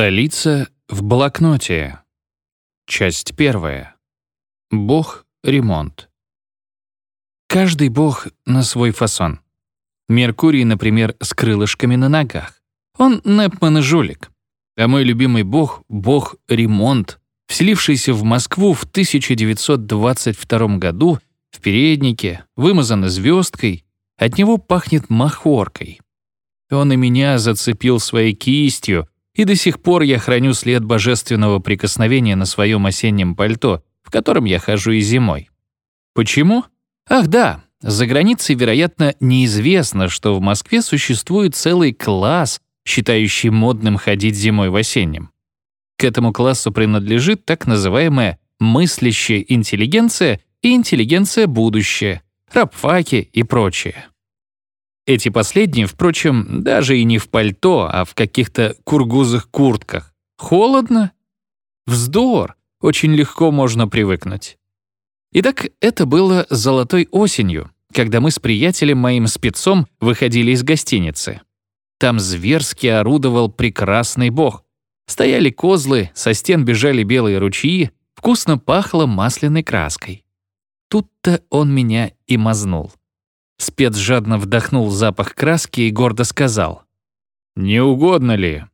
Столица в блокноте. Часть первая. Бог — ремонт. Каждый бог на свой фасон. Меркурий, например, с крылышками на ногах. Он Непман и жулик. А мой любимый бог — бог ремонт, вселившийся в Москву в 1922 году в переднике, вымазанный звездкой, от него пахнет махоркой. Он и меня зацепил своей кистью, и до сих пор я храню след божественного прикосновения на своем осеннем пальто, в котором я хожу и зимой. Почему? Ах да, за границей, вероятно, неизвестно, что в Москве существует целый класс, считающий модным ходить зимой в осеннем. К этому классу принадлежит так называемая мыслящая интеллигенция и интеллигенция будущее, рабфаки и прочее. Эти последние, впрочем, даже и не в пальто, а в каких-то кургузых куртках. Холодно? Вздор. Очень легко можно привыкнуть. Итак, это было золотой осенью, когда мы с приятелем моим спецом выходили из гостиницы. Там зверски орудовал прекрасный бог. Стояли козлы, со стен бежали белые ручьи, вкусно пахло масляной краской. Тут-то он меня и мазнул. Спец жадно вдохнул запах краски и гордо сказал. «Не угодно ли?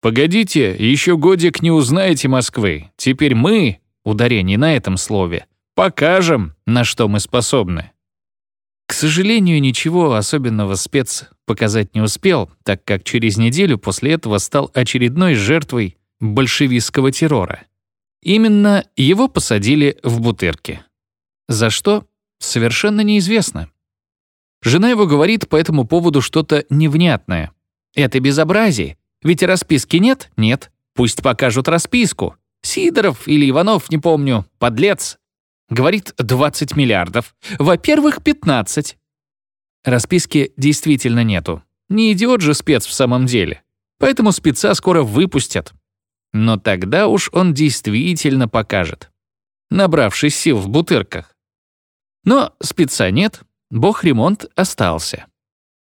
Погодите, еще годик не узнаете Москвы. Теперь мы, ударение на этом слове, покажем, на что мы способны». К сожалению, ничего особенного спец показать не успел, так как через неделю после этого стал очередной жертвой большевистского террора. Именно его посадили в Бутырке. За что? Совершенно неизвестно. Жена его говорит по этому поводу что-то невнятное. «Это безобразие. Ведь расписки нет? Нет. Пусть покажут расписку. Сидоров или Иванов, не помню, подлец. Говорит 20 миллиардов. Во-первых, 15. Расписки действительно нету. Не идиот же спец в самом деле. Поэтому спеца скоро выпустят. Но тогда уж он действительно покажет. Набравшись сил в бутырках. Но спеца нет, Бог-ремонт остался.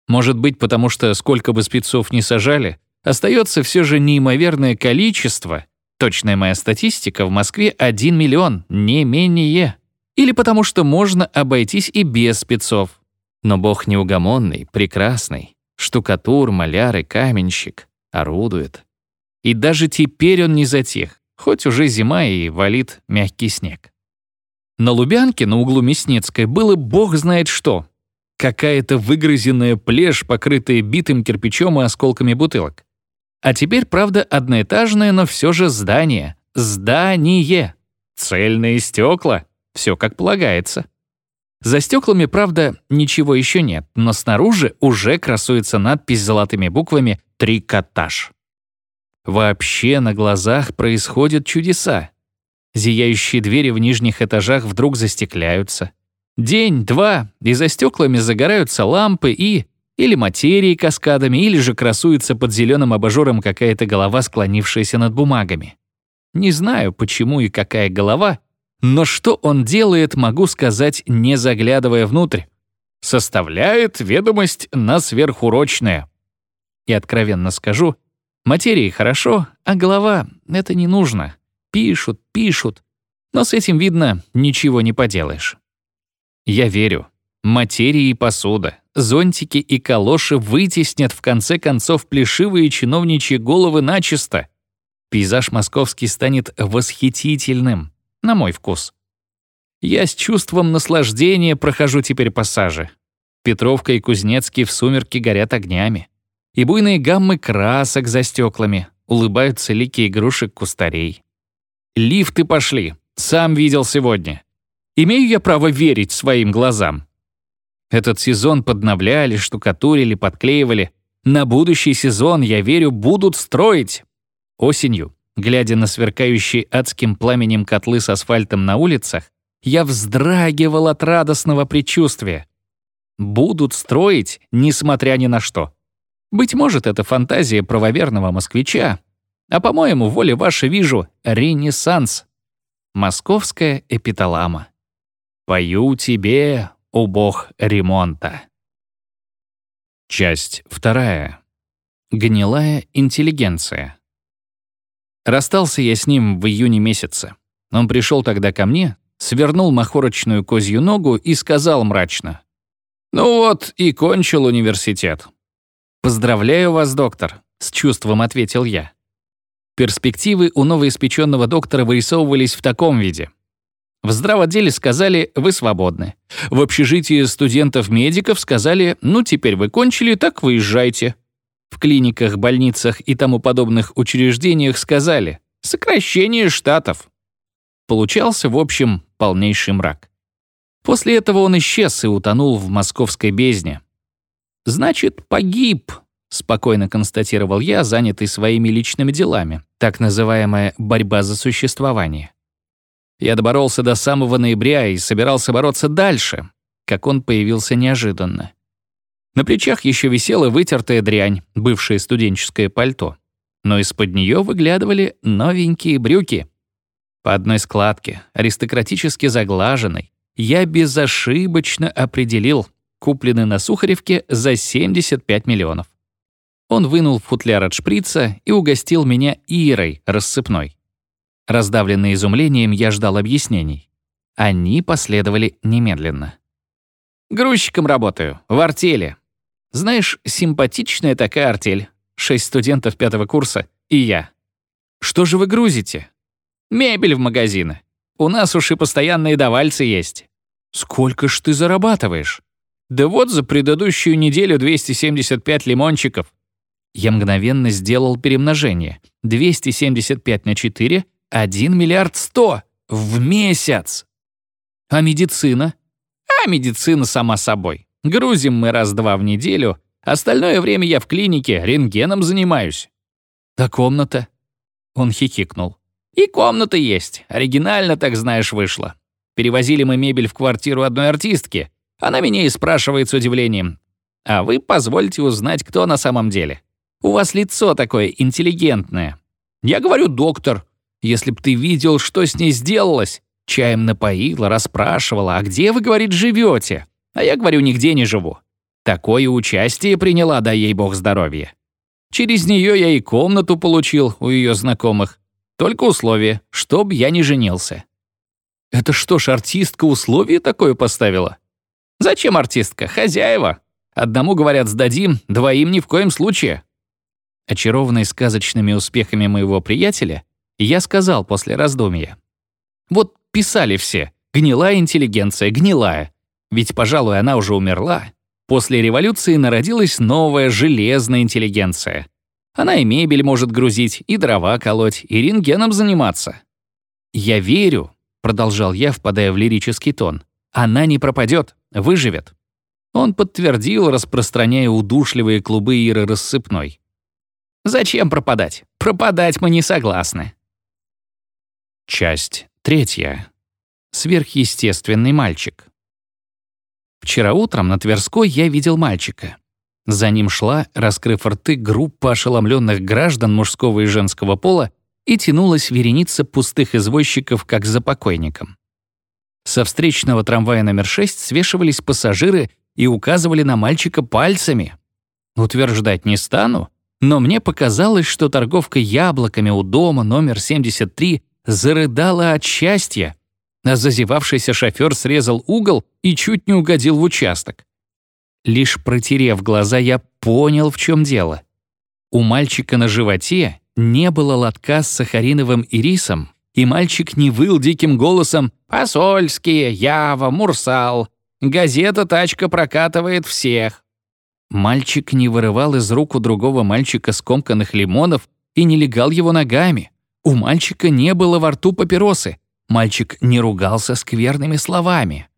Может быть, потому что сколько бы спецов ни сажали, остается все же неимоверное количество, точная моя статистика, в Москве 1 миллион, не менее. Или потому что можно обойтись и без спецов. Но Бог неугомонный, прекрасный, штукатур, маляр и каменщик, орудует. И даже теперь он не затих, хоть уже зима и валит мягкий снег. На Лубянке, на углу Мясницкой, было бог знает что. Какая-то выгрызенная плешь, покрытая битым кирпичом и осколками бутылок. А теперь, правда, одноэтажное, но все же здание. Здание. Цельные стекла. Все как полагается. За стеклами, правда, ничего еще нет, но снаружи уже красуется надпись золотыми буквами «Трикотаж». Вообще на глазах происходят чудеса. Зияющие двери в нижних этажах вдруг застекляются. День, два, и за стеклами загораются лампы и... Или материи каскадами, или же красуется под зеленым абажуром какая-то голова, склонившаяся над бумагами. Не знаю, почему и какая голова, но что он делает, могу сказать, не заглядывая внутрь. Составляет ведомость на сверхурочное. И откровенно скажу, материи хорошо, а голова — это не нужно. Пишут, пишут. Но с этим, видно, ничего не поделаешь. Я верю. Материи и посуда, зонтики и калоши вытеснят в конце концов плешивые чиновничьи головы начисто. Пейзаж московский станет восхитительным, на мой вкус. Я с чувством наслаждения прохожу теперь пассажи. Петровка и Кузнецкий в сумерки горят огнями. И буйные гаммы красок за стеклами, улыбаются лики игрушек кустарей. Лифты пошли. Сам видел сегодня. Имею я право верить своим глазам. Этот сезон подновляли, штукатурили, подклеивали. На будущий сезон, я верю, будут строить. Осенью, глядя на сверкающие адским пламенем котлы с асфальтом на улицах, я вздрагивал от радостного предчувствия. Будут строить, несмотря ни на что. Быть может, это фантазия правоверного москвича, а, по-моему, воле вашей вижу ренессанс. Московская эпиталама. Пою тебе, о бог ремонта. Часть вторая. Гнилая интеллигенция. Расстался я с ним в июне месяце. Он пришел тогда ко мне, свернул махорочную козью ногу и сказал мрачно. «Ну вот, и кончил университет». «Поздравляю вас, доктор», — с чувством ответил я. Перспективы у новоиспеченного доктора вырисовывались в таком виде. В здравоотделе сказали «вы свободны». В общежитии студентов-медиков сказали «ну теперь вы кончили, так выезжайте». В клиниках, больницах и тому подобных учреждениях сказали «сокращение штатов». Получался, в общем, полнейший мрак. После этого он исчез и утонул в московской бездне. «Значит, погиб», — спокойно констатировал я, занятый своими личными делами, так называемая «борьба за существование». Я доборолся до самого ноября и собирался бороться дальше, как он появился неожиданно. На плечах еще висела вытертая дрянь, бывшее студенческое пальто. Но из-под нее выглядывали новенькие брюки. По одной складке, аристократически заглаженной, я безошибочно определил, купленный на Сухаревке за 75 миллионов. Он вынул футляр от шприца и угостил меня Ирой рассыпной. Раздавленный изумлением, я ждал объяснений. Они последовали немедленно. «Грузчиком работаю, в артели. Знаешь, симпатичная такая артель. Шесть студентов пятого курса и я. Что же вы грузите? Мебель в магазины. У нас уж и постоянные давальцы есть. Сколько ж ты зарабатываешь? Да вот за предыдущую неделю 275 лимончиков. Я мгновенно сделал перемножение. 275 на 4 — 1 миллиард 100 в месяц. А медицина? А медицина сама собой. Грузим мы раз-два в неделю, остальное время я в клинике рентгеном занимаюсь. А комната? Он хихикнул. И комната есть, оригинально, так знаешь, вышло. Перевозили мы мебель в квартиру одной артистки. Она меня и спрашивает с удивлением. А вы позвольте узнать, кто на самом деле. У вас лицо такое интеллигентное. Я говорю, доктор. Если б ты видел, что с ней сделалось. Чаем напоила, расспрашивала. А где, вы, говорит, живете? А я говорю, нигде не живу. Такое участие приняла, да ей бог здоровья. Через нее я и комнату получил у ее знакомых. Только условие, чтоб я не женился. Это что ж, артистка условие такое поставила? Зачем артистка? Хозяева. Одному, говорят, сдадим, двоим ни в коем случае. Очарованный сказочными успехами моего приятеля, я сказал после раздумья. Вот писали все. Гнилая интеллигенция, гнилая. Ведь, пожалуй, она уже умерла. После революции народилась новая железная интеллигенция. Она и мебель может грузить, и дрова колоть, и рентгеном заниматься. «Я верю», — продолжал я, впадая в лирический тон, «она не пропадет, выживет». Он подтвердил, распространяя удушливые клубы Иры рассыпной. «Зачем пропадать? Пропадать мы не согласны». Часть третья. Сверхъестественный мальчик. Вчера утром на Тверской я видел мальчика. За ним шла, раскрыв рты, группа ошеломленных граждан мужского и женского пола и тянулась вереница пустых извозчиков, как за покойником. Со встречного трамвая номер 6 свешивались пассажиры и указывали на мальчика пальцами. Утверждать не стану, но мне показалось, что торговка яблоками у дома номер 73 зарыдала от счастья, а зазевавшийся шофер срезал угол и чуть не угодил в участок. Лишь протерев глаза, я понял, в чем дело. У мальчика на животе не было лотка с сахариновым ирисом, и мальчик не выл диким голосом «Посольские, Ява, Мурсал, газета «Тачка» прокатывает всех». Мальчик не вырывал из рук у другого мальчика скомканных лимонов и не легал его ногами. У мальчика не было во рту папиросы, Мальчик не ругался скверными словами.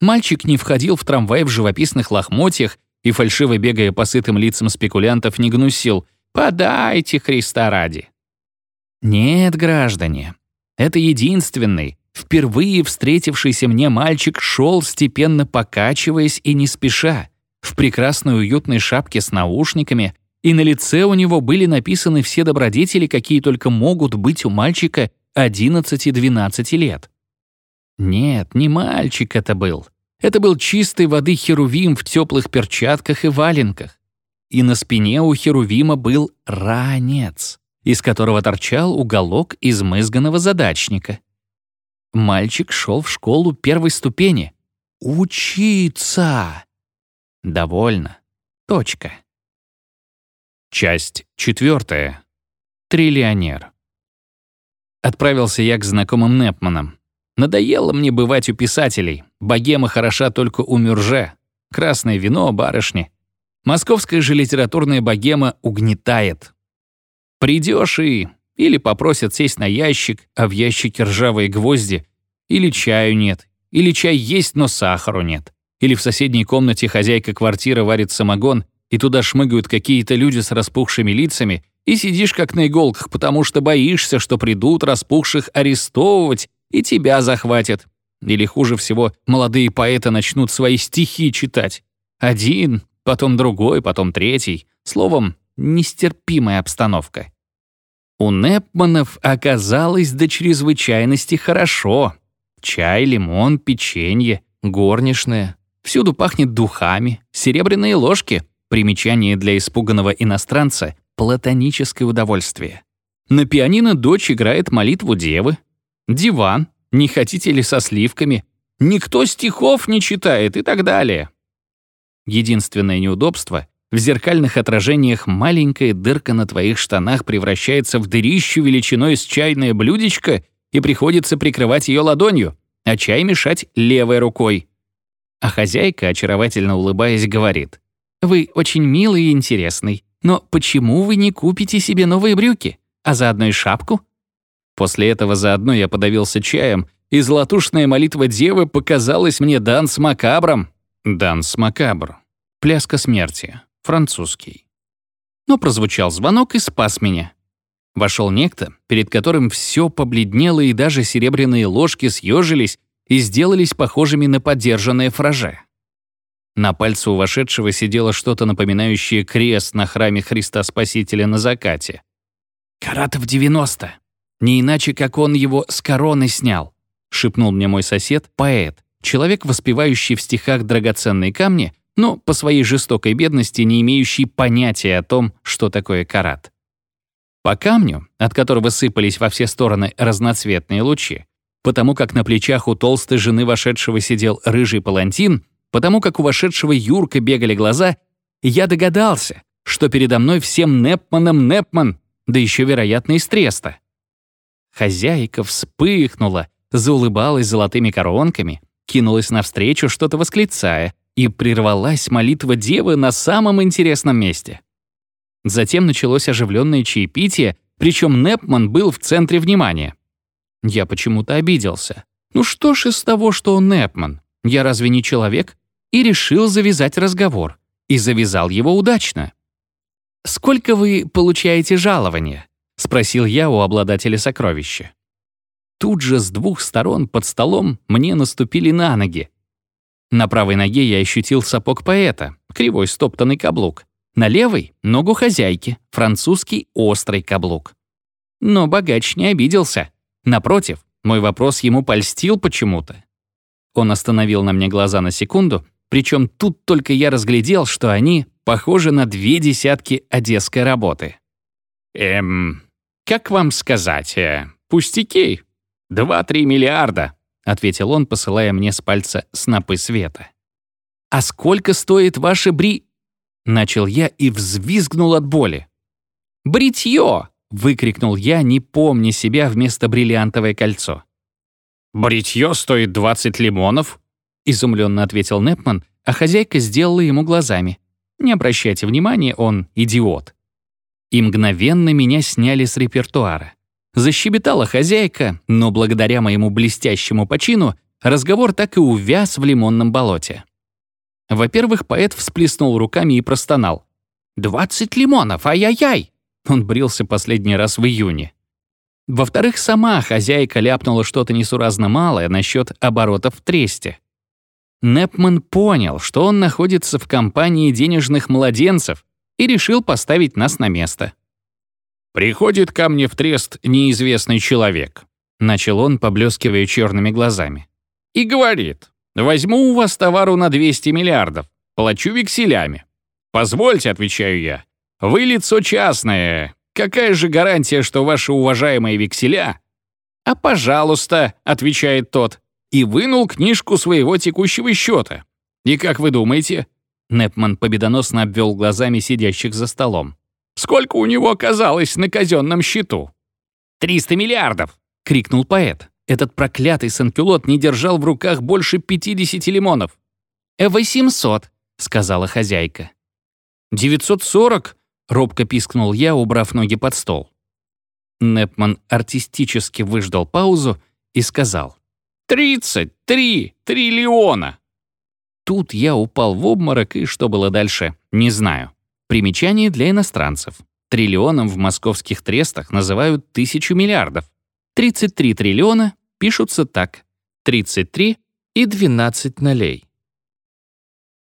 Мальчик не входил в трамвай в живописных лохмотьях и, фальшиво бегая по сытым лицам спекулянтов, не гнусил «Подайте, Христа ради». Нет, граждане, это единственный, впервые встретившийся мне мальчик шел степенно покачиваясь и не спеша, в прекрасной уютной шапке с наушниками, и на лице у него были написаны все добродетели, какие только могут быть у мальчика 11-12 лет. Нет, не мальчик это был. Это был чистой воды херувим в теплых перчатках и валенках. И на спине у херувима был ранец. из которого торчал уголок измызганного задачника. Мальчик шел в школу первой ступени. Учиться! Довольно. Точка. Часть четвертая. Триллионер. Отправился я к знакомым Непманам. Надоело мне бывать у писателей. Богема хороша только у Мюрже. Красное вино, барышни. Московская же литературная богема угнетает. Придешь и... Или попросят сесть на ящик, а в ящике ржавые гвозди. Или чаю нет. Или чай есть, но сахару нет. Или в соседней комнате хозяйка квартиры варит самогон, и туда шмыгают какие-то люди с распухшими лицами, и сидишь как на иголках, потому что боишься, что придут распухших арестовывать и тебя захватят. Или хуже всего, молодые поэты начнут свои стихи читать. Один, потом другой, потом третий. Словом, нестерпимая обстановка. У Непманов оказалось до чрезвычайности хорошо. Чай, лимон, печенье, горничная. Всюду пахнет духами, серебряные ложки. Примечание для испуганного иностранца — платоническое удовольствие. На пианино дочь играет молитву девы. Диван, не хотите ли со сливками? Никто стихов не читает и так далее. Единственное неудобство — в зеркальных отражениях маленькая дырка на твоих штанах превращается в дырищу величиной с чайное блюдечко и приходится прикрывать ее ладонью, а чай мешать левой рукой. А хозяйка, очаровательно улыбаясь, говорит, «Вы очень милый и интересный, но почему вы не купите себе новые брюки, а заодно и шапку?» После этого заодно я подавился чаем, и золотушная молитва девы показалась мне данс макабром. Данс макабр. Пляска смерти. Французский. Но прозвучал звонок и спас меня. Вошел некто, перед которым все побледнело и даже серебряные ложки съежились и сделались похожими на подержанное фраже. На пальце у вошедшего сидело что-то напоминающее крест на храме Христа Спасителя на закате. «Каратов 90. Не иначе, как он его с короны снял», — шепнул мне мой сосед, поэт, человек, воспевающий в стихах драгоценные камни, но по своей жестокой бедности не имеющий понятия о том, что такое карат. По камню, от которого сыпались во все стороны разноцветные лучи, потому как на плечах у толстой жены вошедшего сидел рыжий палантин, потому как у вошедшего Юрка бегали глаза, я догадался, что передо мной всем Непманом Непман, да еще, вероятно, из Треста. Хозяйка вспыхнула, заулыбалась золотыми коронками, кинулась навстречу, что-то восклицая, и прервалась молитва девы на самом интересном месте. Затем началось оживленное чаепитие, причем Непман был в центре внимания. Я почему-то обиделся. Ну что ж из того, что он Непман? Я разве не человек? И решил завязать разговор. И завязал его удачно. «Сколько вы получаете жалования?» — спросил я у обладателя сокровища. Тут же с двух сторон под столом мне наступили на ноги. На правой ноге я ощутил сапог поэта, кривой стоптанный каблук. На левой — ногу хозяйки, французский острый каблук. Но богач не обиделся. Напротив, мой вопрос ему польстил почему-то. Он остановил на мне глаза на секунду, причем тут только я разглядел, что они похожи на две десятки одесской работы. «Эм, как вам сказать, э, пустяки? Два-три миллиарда», — ответил он, посылая мне с пальца снопы света. «А сколько стоит ваши бри...» Начал я и взвизгнул от боли. «Бритье!» — выкрикнул я, не помня себя вместо бриллиантовое кольцо. «Бритье стоит 20 лимонов?» — изумленно ответил Непман, а хозяйка сделала ему глазами. «Не обращайте внимания, он идиот». И мгновенно меня сняли с репертуара. Защебетала хозяйка, но благодаря моему блестящему почину разговор так и увяз в лимонном болоте. Во-первых, поэт всплеснул руками и простонал. «Двадцать лимонов, ай-яй-яй!» Он брился последний раз в июне. Во-вторых, сама хозяйка ляпнула что-то несуразно малое насчет оборотов в тресте. Непман понял, что он находится в компании денежных младенцев и решил поставить нас на место. «Приходит ко мне в трест неизвестный человек», — начал он, поблескивая черными глазами. «И говорит, возьму у вас товару на 200 миллиардов, плачу векселями. Позвольте, — отвечаю я, — вы лицо частное, какая же гарантия, что ваши уважаемые векселя?» «А пожалуйста», — отвечает тот, и вынул книжку своего текущего счета. «И как вы думаете?» Непман победоносно обвел глазами сидящих за столом. «Сколько у него оказалось на казенном счету?» «Триста миллиардов!» — крикнул поэт. Этот проклятый санкюлот не держал в руках больше 50 лимонов. «Восемьсот», — сказала хозяйка. «Девятьсот сорок», — робко пискнул я, убрав ноги под стол. Непман артистически выждал паузу и сказал. «Тридцать три триллиона!» Тут я упал в обморок, и что было дальше, не знаю. Примечание для иностранцев. Триллионом в московских трестах называют тысячу миллиардов. 33 триллиона пишутся так. 33 и 12 нолей.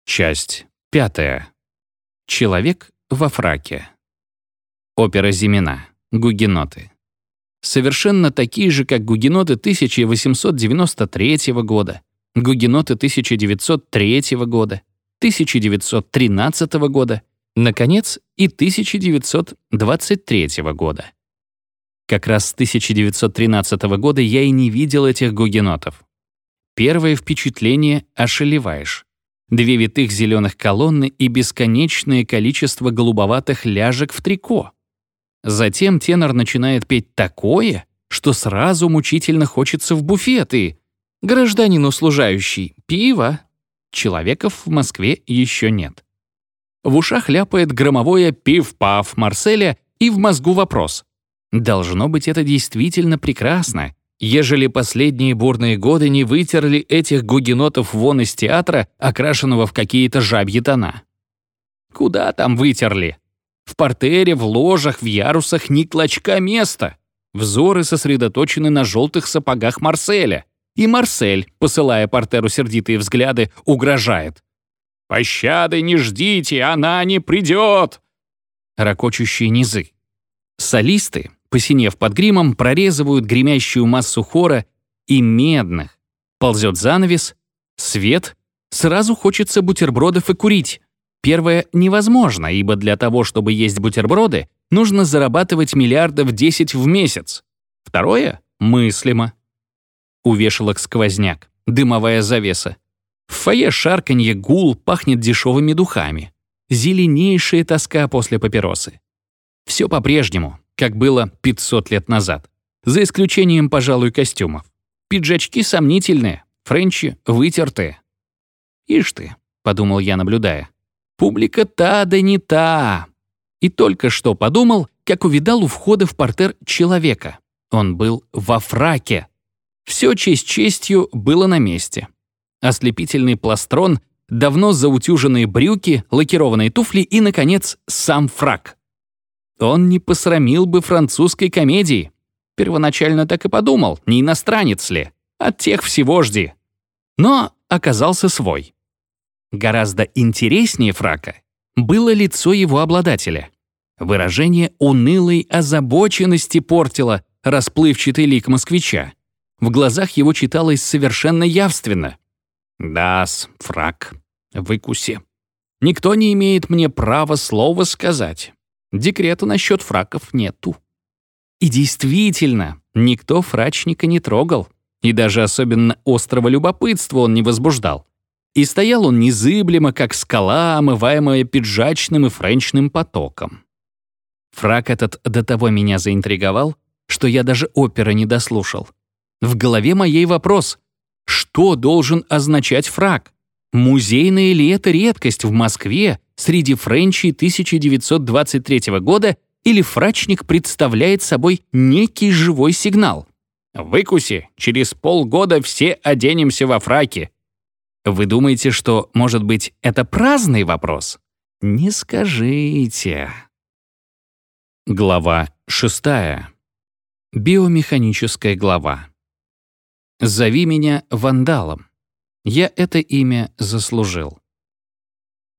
Часть пятая. Человек во фраке. Опера Зимина. Гугеноты. Совершенно такие же, как гугеноты 1893 года, гугеноты 1903 года, 1913 года, наконец, и 1923 года. Как раз с 1913 года я и не видел этих гугенотов. Первое впечатление — ошелеваешь. Две витых зеленых колонны и бесконечное количество голубоватых ляжек в трико. Затем тенор начинает петь такое, что сразу мучительно хочется в буфет и... Гражданин услужающий, пиво. Человеков в Москве еще нет. В ушах ляпает громовое «пив-пав» Марселя и в мозгу вопрос. Должно быть, это действительно прекрасно, ежели последние бурные годы не вытерли этих гугенотов вон из театра, окрашенного в какие-то жабьи тона. Куда там вытерли? В портере, в ложах, в ярусах ни клочка места. Взоры сосредоточены на желтых сапогах Марселя. И Марсель, посылая портеру сердитые взгляды, угрожает. «Пощады не ждите, она не придет!» Рокочущие низы. Солисты, посинев под гримом, прорезывают гремящую массу хора и медных. Ползет занавес, свет, сразу хочется бутербродов и курить. Первое невозможно, ибо для того, чтобы есть бутерброды, нужно зарабатывать миллиардов 10 в месяц. Второе мыслимо. У вешалок сквозняк, дымовая завеса. В фойе шарканье гул пахнет дешевыми духами. Зеленейшая тоска после папиросы. Все по-прежнему, как было 500 лет назад. За исключением, пожалуй, костюмов. Пиджачки сомнительные, френчи вытертые. «Ишь ты», — подумал я, наблюдая. «Публика та да не та». И только что подумал, как увидал у входа в портер человека. Он был во фраке. Все честь честью было на месте. Ослепительный пластрон, давно заутюженные брюки, лакированные туфли и, наконец, сам фрак. Он не посрамил бы французской комедии. Первоначально так и подумал, не иностранец ли. От тех всего жди. Но оказался свой. Гораздо интереснее фрака было лицо его обладателя. Выражение унылой озабоченности портило расплывчатый лик москвича. В глазах его читалось совершенно явственно. «Да-с, фрак, выкуси. Никто не имеет мне права слова сказать. Декрета насчет фраков нету. И действительно, никто фрачника не трогал, и даже особенно острого любопытства он не возбуждал. И стоял он незыблемо, как скала, омываемая пиджачным и френчным потоком. Фрак этот до того меня заинтриговал, что я даже опера не дослушал. В голове моей вопрос — что должен означать фрак? Музейная ли это редкость в Москве среди френчей 1923 года или фрачник представляет собой некий живой сигнал? «Выкуси, через полгода все оденемся во фраки». Вы думаете, что, может быть, это праздный вопрос? Не скажите. Глава шестая. Биомеханическая глава. «Зови меня вандалом». Я это имя заслужил.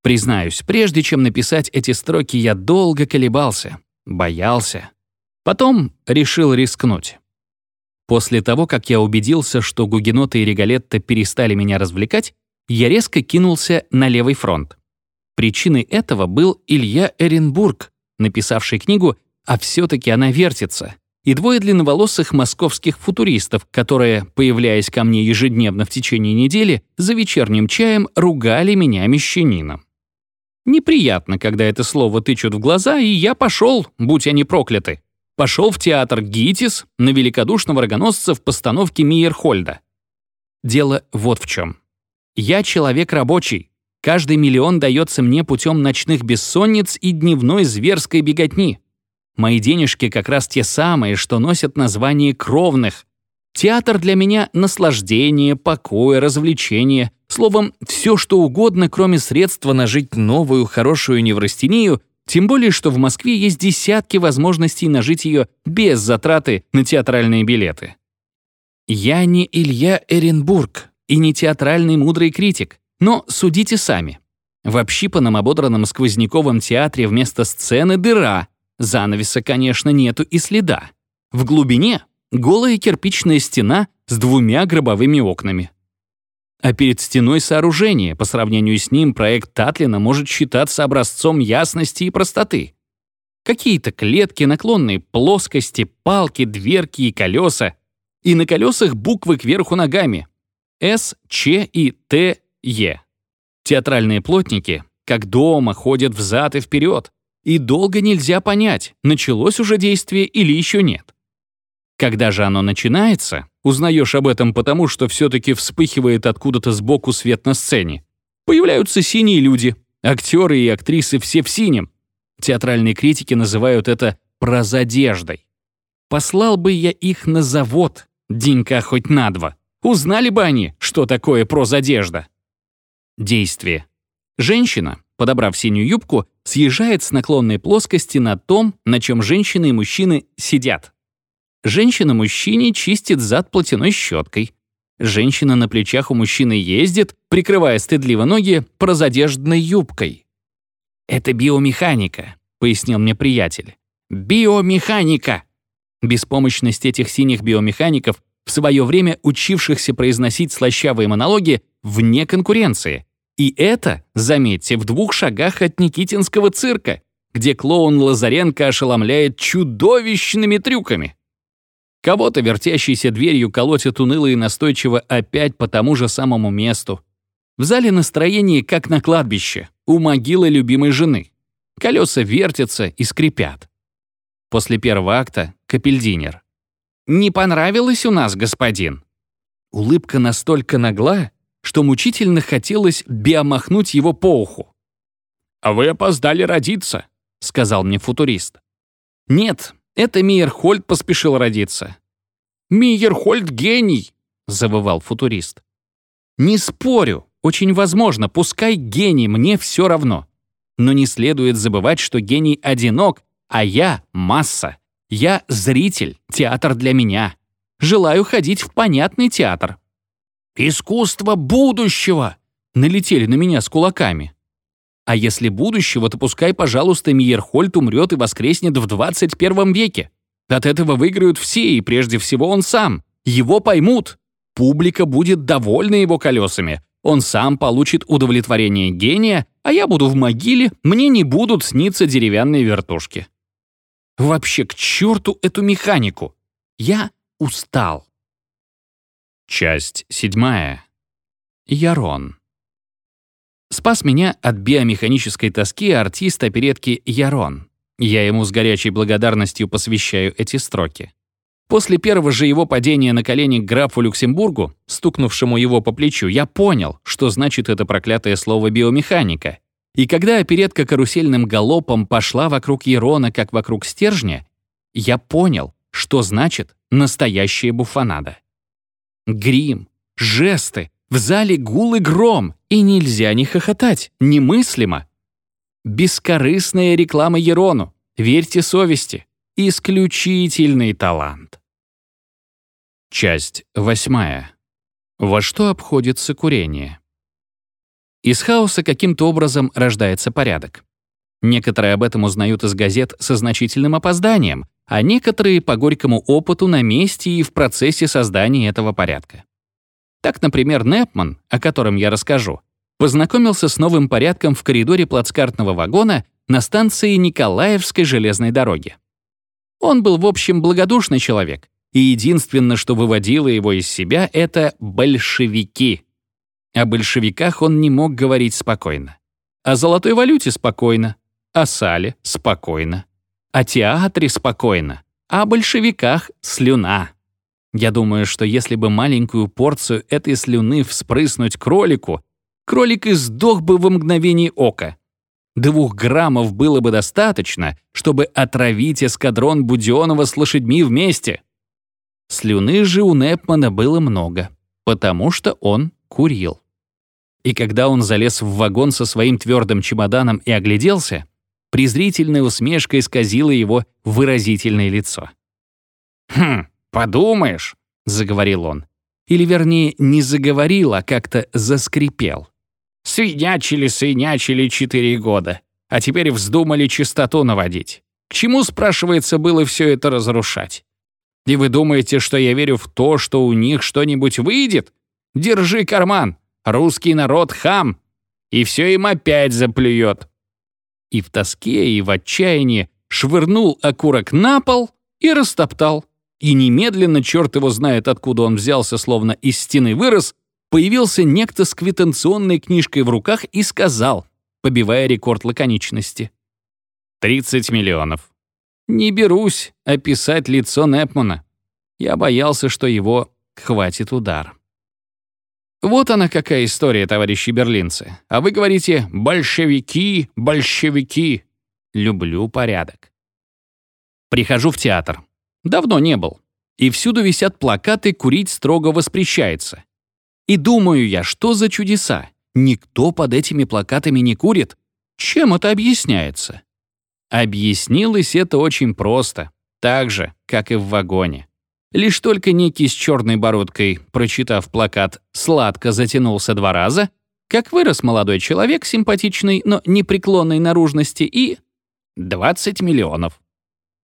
Признаюсь, прежде чем написать эти строки, я долго колебался, боялся. Потом решил рискнуть. После того, как я убедился, что гугеноты и регалетто перестали меня развлекать, я резко кинулся на левый фронт. Причиной этого был Илья Эренбург, написавший книгу а все-таки она вертится. И двое длинноволосых московских футуристов, которые, появляясь ко мне ежедневно в течение недели, за вечерним чаем ругали меня мещанином. Неприятно, когда это слово тычут в глаза, и я пошел, будь они прокляты. Пошел в театр «Гитис» на великодушного рогоносца в постановке Мейерхольда. Дело вот в чем. Я человек рабочий. Каждый миллион дается мне путем ночных бессонниц и дневной зверской беготни. Мои денежки как раз те самые, что носят название кровных. Театр для меня — наслаждение, покой, развлечение. Словом, все что угодно, кроме средства нажить новую хорошую неврастению, тем более, что в Москве есть десятки возможностей нажить ее без затраты на театральные билеты. Я не Илья Эренбург и не театральный мудрый критик, но судите сами. В общипанном ободранном сквозняковом театре вместо сцены дыра, Занавеса, конечно, нету и следа. В глубине голая кирпичная стена с двумя гробовыми окнами. А перед стеной сооружение, по сравнению с ним проект Татлина может считаться образцом ясности и простоты. Какие-то клетки, наклонные плоскости, палки, дверки и колеса. И на колесах буквы кверху ногами. С, Ч и Т, Е. Театральные плотники, как дома, ходят взад и вперед, и долго нельзя понять, началось уже действие или еще нет. Когда же оно начинается, узнаешь об этом потому, что все-таки вспыхивает откуда-то сбоку свет на сцене. Появляются синие люди, актеры и актрисы все в синем. Театральные критики называют это «прозадеждой». Послал бы я их на завод, денька хоть на два. Узнали бы они, что такое прозадежда. Действие. Женщина, подобрав синюю юбку, съезжает с наклонной плоскости на том, на чем женщины и мужчины сидят. Женщина мужчине чистит зад платяной щеткой. Женщина на плечах у мужчины ездит, прикрывая стыдливо ноги прозадеждной юбкой. «Это биомеханика», — пояснил мне приятель. «Биомеханика!» Беспомощность этих синих биомехаников, в свое время учившихся произносить слащавые монологи, вне конкуренции — и это, заметьте, в двух шагах от Никитинского цирка, где клоун Лазаренко ошеломляет чудовищными трюками. Кого-то, вертящийся дверью, колотят уныло и настойчиво опять по тому же самому месту. В зале настроение, как на кладбище, у могилы любимой жены. Колеса вертятся и скрипят. После первого акта — капельдинер. «Не понравилось у нас, господин?» Улыбка настолько нагла, что мучительно хотелось биомахнуть его по уху. «А вы опоздали родиться», — сказал мне футурист. «Нет, это Мейерхольд поспешил родиться». «Мейерхольд гений», — завывал футурист. «Не спорю, очень возможно, пускай гений, мне все равно. Но не следует забывать, что гений одинок, а я — масса. Я — зритель, театр для меня. Желаю ходить в понятный театр, «Искусство будущего!» налетели на меня с кулаками. А если будущего, то пускай, пожалуйста, Миерхольд умрет и воскреснет в 21 веке. От этого выиграют все, и прежде всего он сам. Его поймут. Публика будет довольна его колесами. Он сам получит удовлетворение гения, а я буду в могиле, мне не будут сниться деревянные вертушки. Вообще, к черту эту механику. Я устал. Часть седьмая. Ярон. Спас меня от биомеханической тоски артист оперетки Ярон. Я ему с горячей благодарностью посвящаю эти строки. После первого же его падения на колени к графу Люксембургу, стукнувшему его по плечу, я понял, что значит это проклятое слово «биомеханика». И когда оперетка карусельным галопом пошла вокруг Ерона, как вокруг стержня, я понял, что значит настоящая буфанада. Грим, жесты, в зале гул и гром, и нельзя не хохотать, немыслимо. Бескорыстная реклама Ерону, верьте совести, исключительный талант. Часть восьмая. Во что обходится курение? Из хаоса каким-то образом рождается порядок. Некоторые об этом узнают из газет со значительным опозданием, а некоторые по горькому опыту на месте и в процессе создания этого порядка. Так, например, Непман, о котором я расскажу, познакомился с новым порядком в коридоре плацкартного вагона на станции Николаевской железной дороги. Он был, в общем, благодушный человек, и единственное, что выводило его из себя, это большевики. О большевиках он не мог говорить спокойно. О золотой валюте спокойно, о сале спокойно, о театре спокойно, а о большевиках слюна. Я думаю, что если бы маленькую порцию этой слюны вспрыснуть кролику, кролик и сдох бы во мгновение ока. Двух граммов было бы достаточно, чтобы отравить эскадрон Будионова с лошадьми вместе. Слюны же у Непмана было много, потому что он курил. И когда он залез в вагон со своим твердым чемоданом и огляделся, презрительная усмешка исказила его выразительное лицо. «Хм, подумаешь», — заговорил он. Или, вернее, не заговорил, а как-то заскрипел. Свинячили, свинячили четыре года, а теперь вздумали чистоту наводить. К чему, спрашивается, было все это разрушать? И вы думаете, что я верю в то, что у них что-нибудь выйдет? Держи карман, русский народ хам, и все им опять заплюет. И в тоске, и в отчаянии швырнул окурок на пол и растоптал. И немедленно, черт его знает, откуда он взялся, словно из стены вырос, появился некто с квитанционной книжкой в руках и сказал, побивая рекорд лаконичности. «30 миллионов». Не берусь описать лицо Непмана. Я боялся, что его хватит удар. Вот она какая история, товарищи берлинцы. А вы говорите «большевики, большевики». Люблю порядок. Прихожу в театр. Давно не был. И всюду висят плакаты «Курить строго воспрещается». И думаю я, что за чудеса? Никто под этими плакатами не курит. Чем это объясняется? Объяснилось это очень просто, так же, как и в вагоне. Лишь только некий с черной бородкой, прочитав плакат, сладко затянулся два раза, как вырос молодой человек симпатичный, но непреклонной наружности и... 20 миллионов.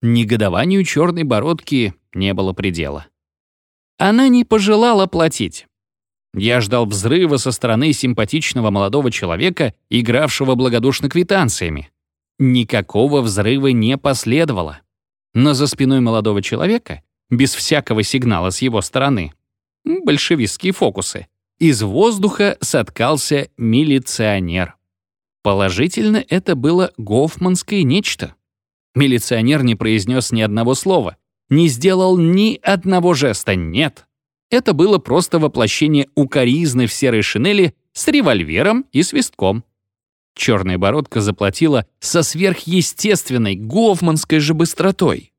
Негодованию черной бородки не было предела. Она не пожелала платить. Я ждал взрыва со стороны симпатичного молодого человека, игравшего благодушно квитанциями. Никакого взрыва не последовало. Но за спиной молодого человека, без всякого сигнала с его стороны, большевистские фокусы, из воздуха соткался милиционер. Положительно, это было гофманское нечто. Милиционер не произнес ни одного слова, не сделал ни одного жеста «нет». Это было просто воплощение укоризны в серой шинели с револьвером и свистком. Черная бородка заплатила со сверхъестественной гофманской же быстротой.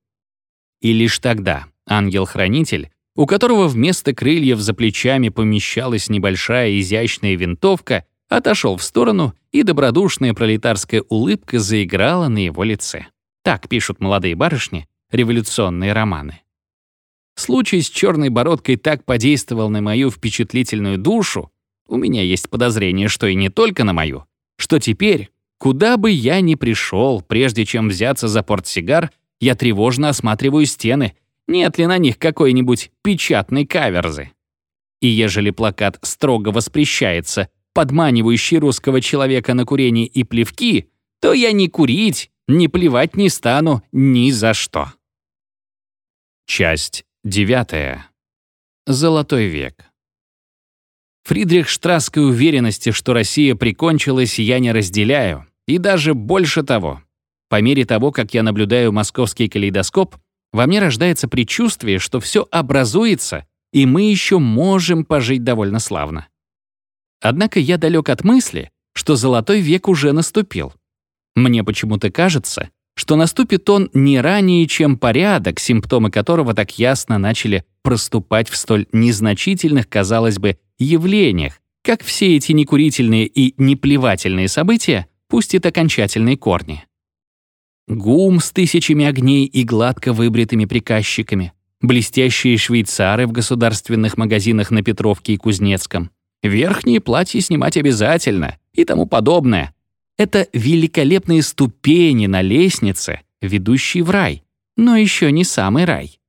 И лишь тогда ангел-хранитель, у которого вместо крыльев за плечами помещалась небольшая изящная винтовка, отошел в сторону, и добродушная пролетарская улыбка заиграла на его лице. Так пишут молодые барышни революционные романы. Случай с черной бородкой так подействовал на мою впечатлительную душу, у меня есть подозрение, что и не только на мою, что теперь, куда бы я ни пришел, прежде чем взяться за портсигар, я тревожно осматриваю стены, нет ли на них какой-нибудь печатной каверзы. И ежели плакат строго воспрещается, подманивающий русского человека на курение и плевки, то я ни курить, ни плевать не стану ни за что. Часть девятая. Золотой век. Фридрих Штрасской уверенности, что Россия прикончилась, я не разделяю. И даже больше того. По мере того, как я наблюдаю московский калейдоскоп, во мне рождается предчувствие, что все образуется, и мы еще можем пожить довольно славно. Однако я далек от мысли, что золотой век уже наступил. Мне почему-то кажется, что наступит он не ранее, чем порядок, симптомы которого так ясно начали проступать в столь незначительных, казалось бы, явлениях, как все эти некурительные и неплевательные события пустят окончательные корни. ГУМ с тысячами огней и гладко выбритыми приказчиками, блестящие швейцары в государственных магазинах на Петровке и Кузнецком, верхние платья снимать обязательно и тому подобное — это великолепные ступени на лестнице, ведущей в рай, но еще не самый рай.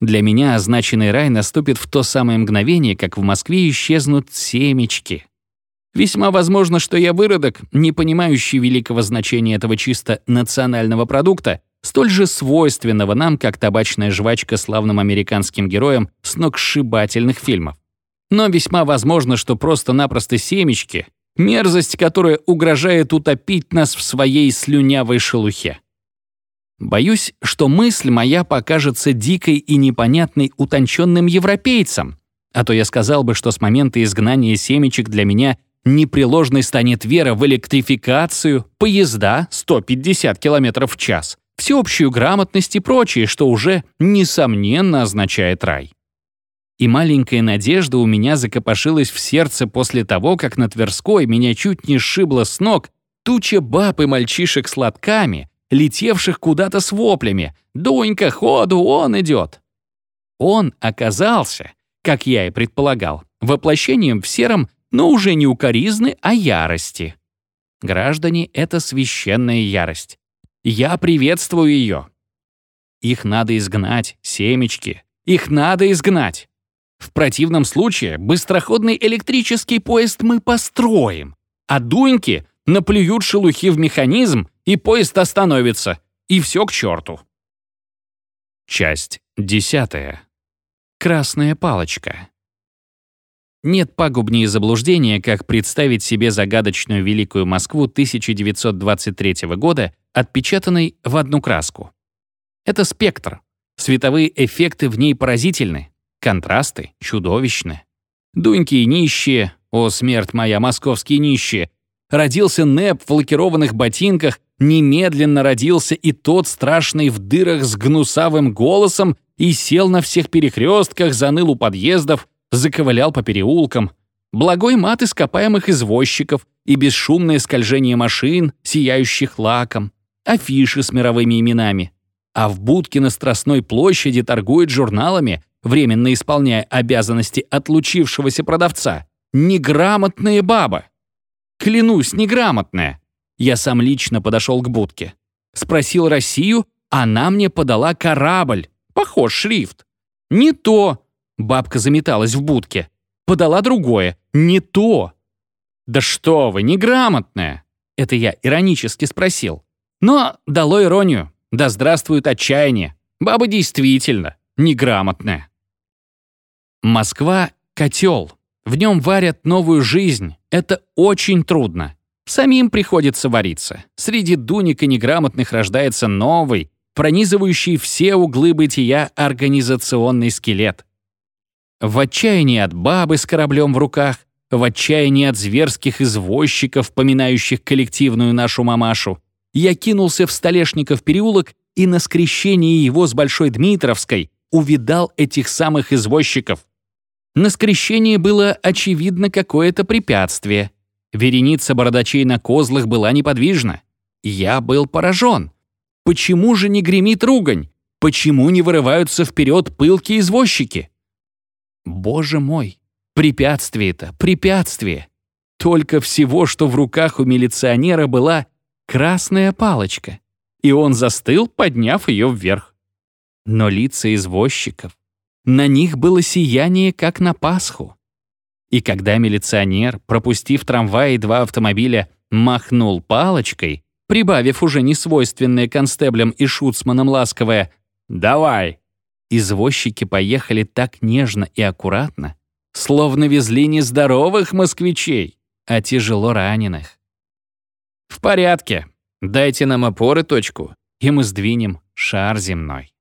Для меня означенный рай наступит в то самое мгновение, как в Москве исчезнут семечки. Весьма возможно, что я выродок, не понимающий великого значения этого чисто национального продукта, столь же свойственного нам, как табачная жвачка славным американским героям сногсшибательных фильмов. Но весьма возможно, что просто-напросто семечки — мерзость, которая угрожает утопить нас в своей слюнявой шелухе. Боюсь, что мысль моя покажется дикой и непонятной утонченным европейцам, а то я сказал бы, что с момента изгнания семечек для меня непреложной станет вера в электрификацию, поезда 150 км в час, всеобщую грамотность и прочее, что уже, несомненно, означает рай. И маленькая надежда у меня закопошилась в сердце после того, как на Тверской меня чуть не сшибло с ног туча баб и мальчишек с лотками, летевших куда-то с воплями «Дунька, ходу, он идет!». Он оказался, как я и предполагал, воплощением в сером, но уже не укоризны, а ярости. Граждане — это священная ярость. Я приветствую ее. Их надо изгнать, семечки. Их надо изгнать. В противном случае быстроходный электрический поезд мы построим, а дуньки наплюют шелухи в механизм, и поезд остановится, и все к черту. Часть десятая. Красная палочка. Нет пагубнее заблуждения, как представить себе загадочную Великую Москву 1923 года, отпечатанной в одну краску. Это спектр. Световые эффекты в ней поразительны, контрасты чудовищны. Дуньки и нищие, о, смерть моя, московские нищие, родился Нэп в лакированных ботинках, немедленно родился и тот страшный в дырах с гнусавым голосом и сел на всех перекрестках, заныл у подъездов, заковылял по переулкам. Благой мат ископаемых извозчиков и бесшумное скольжение машин, сияющих лаком. Афиши с мировыми именами. А в будке на Страстной площади торгуют журналами, временно исполняя обязанности отлучившегося продавца. Неграмотная баба. Клянусь, неграмотная. Я сам лично подошел к будке. Спросил Россию, она мне подала корабль. Похож шрифт. Не то. Бабка заметалась в будке. Подала другое. Не то. «Да что вы, неграмотная!» Это я иронически спросил. Но дало иронию. Да здравствует отчаяние. Баба действительно неграмотная. Москва — котел. В нем варят новую жизнь. Это очень трудно. Самим приходится вариться. Среди дуник и неграмотных рождается новый, пронизывающий все углы бытия организационный скелет. В отчаянии от бабы с кораблем в руках, в отчаянии от зверских извозчиков, поминающих коллективную нашу мамашу, я кинулся в Столешников переулок и на скрещении его с Большой Дмитровской увидал этих самых извозчиков. На скрещении было очевидно какое-то препятствие. Вереница бородачей на козлах была неподвижна. Я был поражен. Почему же не гремит ругань? Почему не вырываются вперед пылкие извозчики? Боже мой, препятствие это, препятствие. Только всего, что в руках у милиционера была красная палочка, и он застыл, подняв ее вверх. Но лица извозчиков, на них было сияние, как на Пасху. И когда милиционер, пропустив трамвай и два автомобиля, махнул палочкой, прибавив уже несвойственное констеблям и шуцманам ласковое «Давай!», извозчики поехали так нежно и аккуратно, словно везли не здоровых москвичей, а тяжело раненых. «В порядке. Дайте нам опоры точку, и мы сдвинем шар земной».